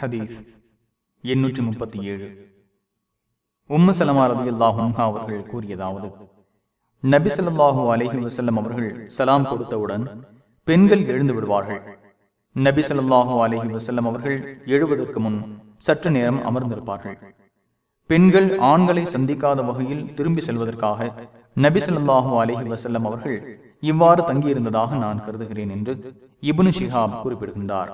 ஹதீஸ் எண்ணூற்றி முப்பத்தி ஏழு. உம்மு சலமா ரதியுல்லாஹும் அவர்கள் கூறியதாவது நபி அலஹி வசல்லம் அவர்கள் சலாம் கொடுத்தவுடன் பெண்கள் எழுந்து விடுவார்கள். நபி அலஹி வசல்லம் அவர்கள் எழுவதற்கு முன் சற்று நேரம் அமர்ந்திருப்பார்கள். பெண்கள் ஆண்களை சந்திக்காத வகையில் திரும்பி செல்வதற்காக நபி அலஹி வசல்லம் அவர்கள் இவ்வாறு தங்கியிருந்ததாக நான் கருதுகிறேன் என்று இபுனு ஷிஹாப் குறிப்பிடுகின்றார்.